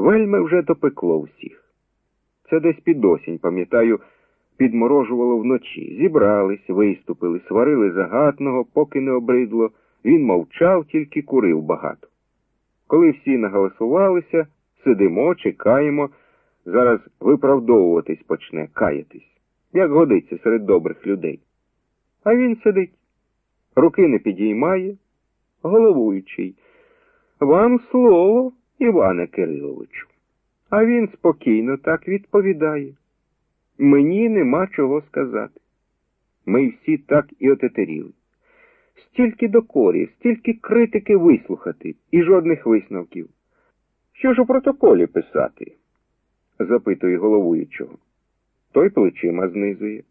Вельми вже допекло всіх. Це десь під осінь, пам'ятаю, підморожувало вночі. Зібрались, виступили, сварили загатного, поки не обридло. Він мовчав, тільки курив багато. Коли всі наголосувалися, сидимо, чекаємо, зараз виправдовуватись почне, каятись, як годиться серед добрих людей. А він сидить, руки не підіймає, головуючий. Вам слово, Іване Кириловичу. А він спокійно так відповідає. Мені нема чого сказати. Ми всі так і отетеріли. Стільки докорів, стільки критики вислухати і жодних висновків. Що ж у протоколі писати? запитує головуючого. Той плечима знизує,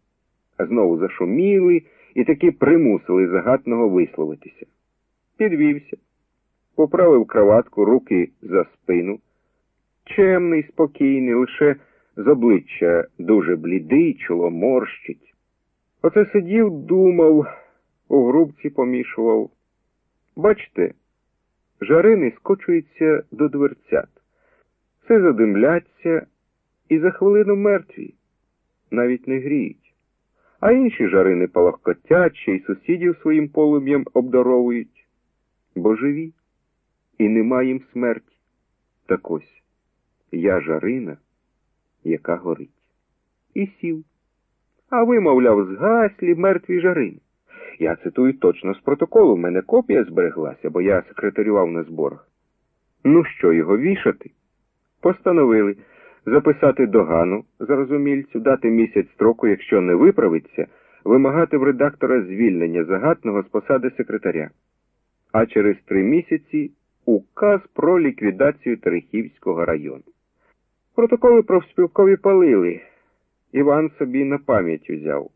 а знову зашуміли і таки примусили загатного висловитися. Підвівся, поправив краватку, руки за спину. Чемний, спокійний, лише з обличчя дуже блідий, чоло морщить. Оце сидів, думав, у грубці помішував. Бачте, жарини скочуються до дверцят, все задимляться і за хвилину мертві, навіть не гріють. А інші жарини палахкотять ще й сусідів своїм полум'ям обдаровують, бо живі, і нема їм смерті. Так ось я жарина, яка горить. І сів. А ви, мовляв, згаслі мертві жарини. Я цитую точно з протоколу, в мене копія збереглася, бо я секретарював на зборах. Ну що, його вішати? Постановили записати догану зарозумільцю, дати місяць строку, якщо не виправиться, вимагати в редактора звільнення загатного з посади секретаря. А через три місяці указ про ліквідацію Терехівського району. Протоколи профспілкові палили. Іван собі на пам'ять узяв.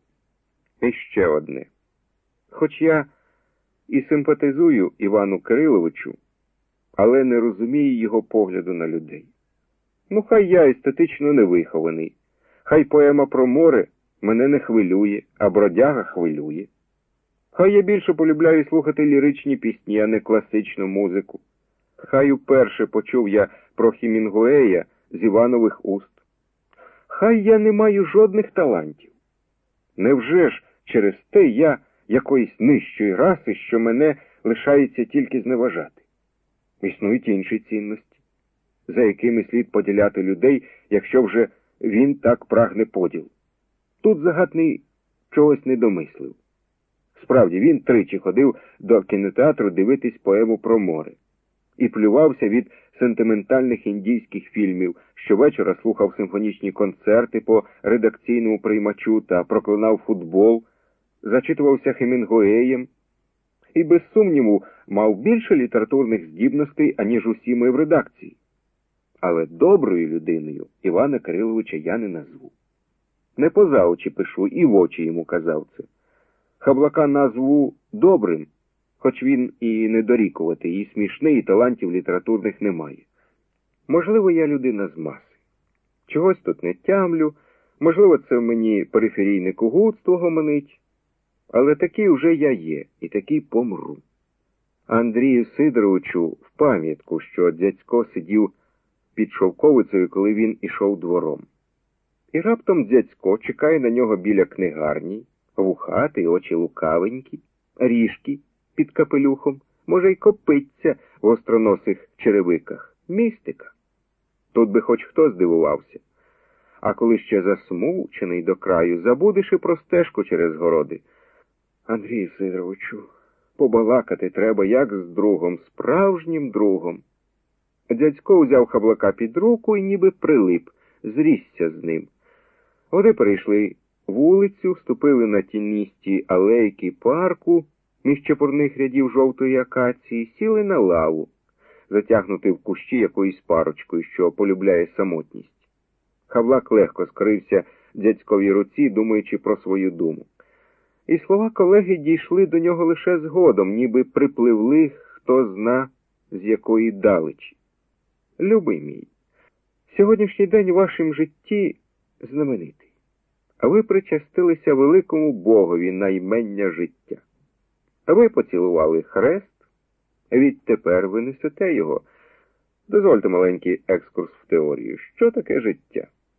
І ще одне. Хоч я і симпатизую Івану Кириловичу, але не розумію його погляду на людей. Ну, хай я естетично не вихований, хай поема про море мене не хвилює, а бродяга хвилює. Хай я більше полюбляю слухати ліричні пісні, а не класичну музику. Хай уперше почув я про Хімінгуея з Іванових уст. Хай я не маю жодних талантів. Невже ж через те я якоїсь нижчої раси, що мене лишається тільки зневажати? Існують інші цінності, за якими слід поділяти людей, якщо вже він так прагне поділ. Тут загатний чогось не домислив. Справді, він тричі ходив до кінотеатру дивитись поему про море і плювався від сентиментальних індійських фільмів, щовечора слухав симфонічні концерти по редакційному приймачу та проклинав футбол, зачитувався Хемінгуеєм і, без сумніву, мав більше літературних здібностей, аніж усі ми в редакції. Але доброю людиною Івана Кириловича я не назву. Не поза очі пишу і в очі йому казав це. Хаблака назву добрим, хоч він і недорікувати, і смішний, і талантів літературних немає. Можливо, я людина з маси. Чогось тут не тямлю, можливо, це мені периферійне кугутство гомонить, але такий уже я є, і такий помру. Андрію Сидоровичу в пам'ятку, що дядько сидів під шовковицею, коли він ішов двором. І раптом дядько чекає на нього біля книгарні, вухатий, очі лукавенькі, ріжки під капелюхом, може, й копиться в остроносих черевиках. Містика. Тут би хоч хто здивувався. А коли ще засмучений до краю, забудеш і про стежку через городи. Андрію Сидоровичу, побалакати треба, як з другом, справжнім другом. Дядько взяв хаблака під руку і ніби прилип, зрісся з ним. Вони перейшли вулицю, вступили на тіністі алейки парку між чепурних рядів жовтої акації, сіли на лаву, затягнути в кущі якоюсь парочкою, що полюбляє самотність. Хавлак легко скрився дядьковій руці, думаючи про свою думу. І слова колеги дійшли до нього лише згодом, ніби припливли хто зна з якої далечі. Любий мій, сьогоднішній день у вашому житті знаменитий, а ви причастилися великому Богові наймення життя. Ви поцілували хрест, відтепер ви несете його. Дозвольте маленький екскурс в теорію. Що таке життя?